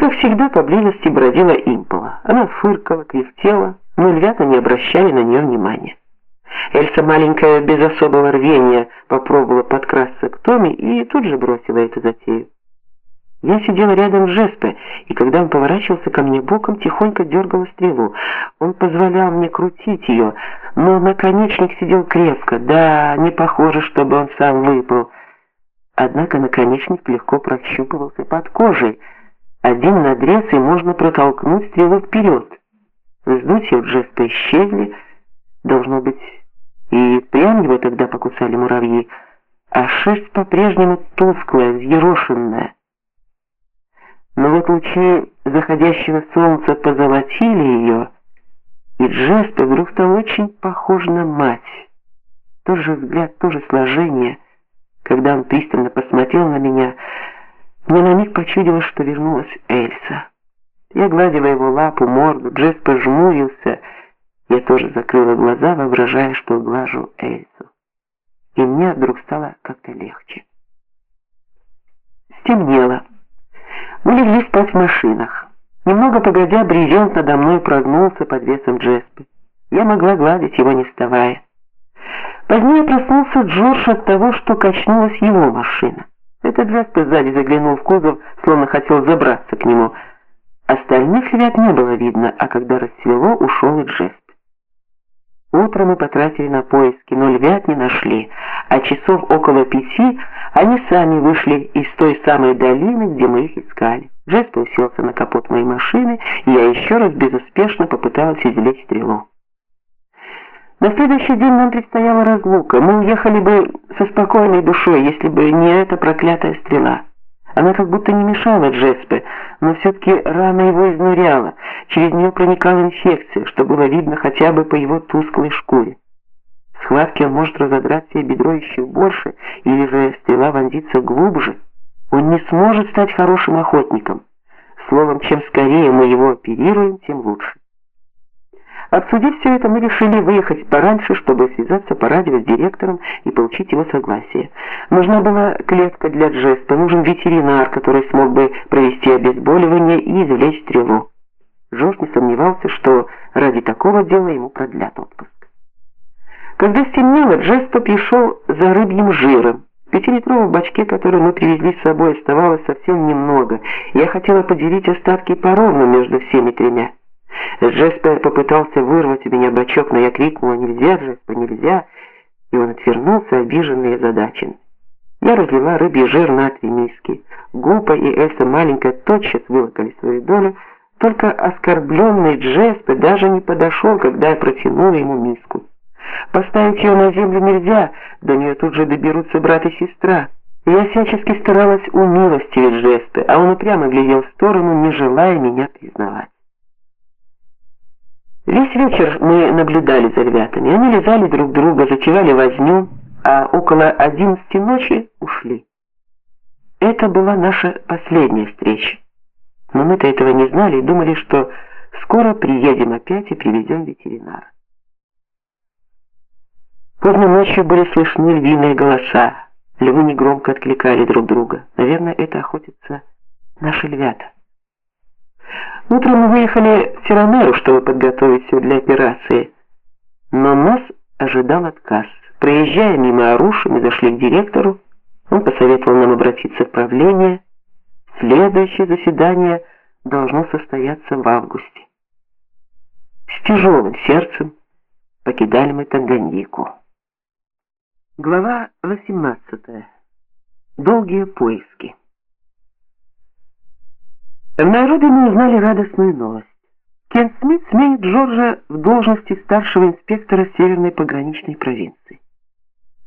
как всегда, поблизости бродила импола. Она фыркала, кряхтела, но львята не обращали на нее внимания. Эльса маленькая без особого рвения попробовала подкрасться к Томе и тут же бросила эту затею. Я сидела рядом с Жеспе, и когда он поворачивался ко мне боком, тихонько дергала стрелу. Он позволял мне крутить ее, но наконечник сидел крепко. Да, не похоже, чтобы он сам выпал. Однако наконечник легко прощупывался под кожей. Один надрез, и можно протолкнуть стрелу вперед. Вздутия у Джеспа исчезли. Должно быть, и прям его тогда покусали муравьи, а шерсть по-прежнему тусклая, взъерошенная. Но вот лучи заходящего солнца позолотили ее, и Джеспер вдруг стал очень похож на мать. Тот же взгляд, то же сложение. Когда он пристально посмотрел на меня, мне на миг почудилось, что вернулась Эльса. Я гладила его лапу, морду, Джеспер жмурился. Я тоже закрыла глаза, воображая, что глажу Эльсу. И мне вдруг стало как-то легче. Стемнело. Мы легли спать в машинах. Немного погодя, брезент надо мной прогнулся под весом Джеспи. Я могла гладить его не вставая. Позднее проснулся Джордж от того, что качнулась его машина. Этот Джеспи сзади заглянул в кузов, словно хотел забраться к нему. Остальных ребят не было видно, а когда рассвело, ушел и Джеспи. Утро мы потратили на поиски, но львят не нашли, а часов около пяти они сами вышли из той самой долины, где мы их искали. Джесп уселся на капот моей машины, и я еще раз безуспешно попыталась извлечь стрелу. На следующий день нам предстояла разлука. Мы уехали бы со спокойной душой, если бы не эта проклятая стрела. Она как будто не мешала Джеспе, но все-таки рана его изнуряла. Через нее проникала инфекция, что было видно хотя бы по его тусклой шкуре. В схватке он может разодрать себе бедро еще больше, или же стрела вонзится глубже. Он не сможет стать хорошим охотником. Словом, чем скорее мы его оперируем, тем лучше. Обсудив все это, мы решили выехать пораньше, чтобы связаться по радио с директором и получить его согласие. Нужна была клетка для Джеста, нужен ветеринар, который смог бы провести обезболивание и извлечь стрелу. Жорж не сомневался, что ради такого дела ему продлят отпуск. Когда стемнело, Джеста пришел за рыбьим жиром. В пятилитровом бачке, который мы привезли с собой, оставалось совсем немного. Я хотела поделить остатки поровну между всеми тремя. Джеспер попытался вырвать у меня бачок, но я крикнула «Нельзя, Джеспер, нельзя!» И он отвернулся, обиженный и озадачен. Я разлила рыбий жир на три миски. Гупа и Эльса маленькая тотчас вылокали свою долю, только оскорбленный Джеспер даже не подошел, когда я протянула ему миску. Поставить ее на землю нельзя, до нее тут же доберутся брат и сестра. Я всячески старалась умилостивить Джеспе, а он упрямо глядел в сторону, не желая меня признавать. Весь вечер мы наблюдали за ребятами. Они лизали друг друга, затевали возню, а около одиннадцати ночи ушли. Это была наша последняя встреча. Но мы-то этого не знали и думали, что скоро приедем опять и привезем ветеринара. Поздно ночью были слышны львиные голоса. Львы негромко откликали друг друга. Наверное, это охотятся наши львята. Утром мы выехали в Тиранеру, чтобы подготовить все для операции. Но нас ожидал отказ. Проезжая мимо Аруши, мы зашли к директору. Он посоветовал нам обратиться в правление. Следующее заседание должно состояться в августе. С тяжелым сердцем покидали мы Танганьику. Глава 18. Долгие поиски. В Найроби мы узнали радостную новость. Кен Смит сменит Джорджа в должности старшего инспектора Северной пограничной провинции.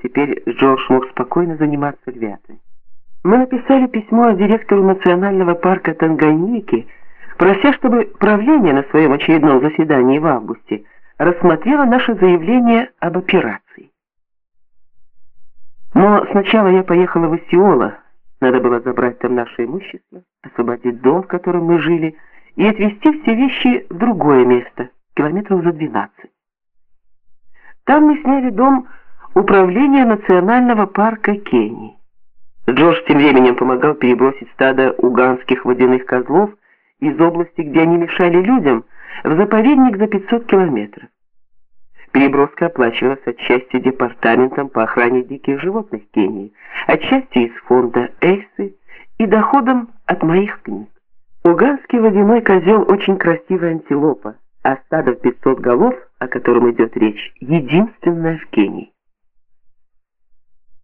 Теперь Джордж мог спокойно заниматься львятами. Мы написали письмо директору национального парка Танганьики, прося, чтобы правление на своем очередном заседании в августе рассмотрело наше заявление об операции. Но сначала я поехала в Осиола, надо было забрать там наше имущество, освободить дом, в котором мы жили, и отвезти все вещи в другое место, километров за 12. Там мы сняли дом управления национального парка Кении. Джордж тем временем помогал перебросить стадо уганских водяных козлов из области, где они мешали людям, в заповедник за 500 километров. Переброска оплачивалась отчасти департаментом по охране диких животных Кении, отчасти из фонда Эйсы и доходом от моих книг. Уганский водяной козел очень красивая антилопа, а стадо в 500 голов, о котором идет речь, единственное в Кении.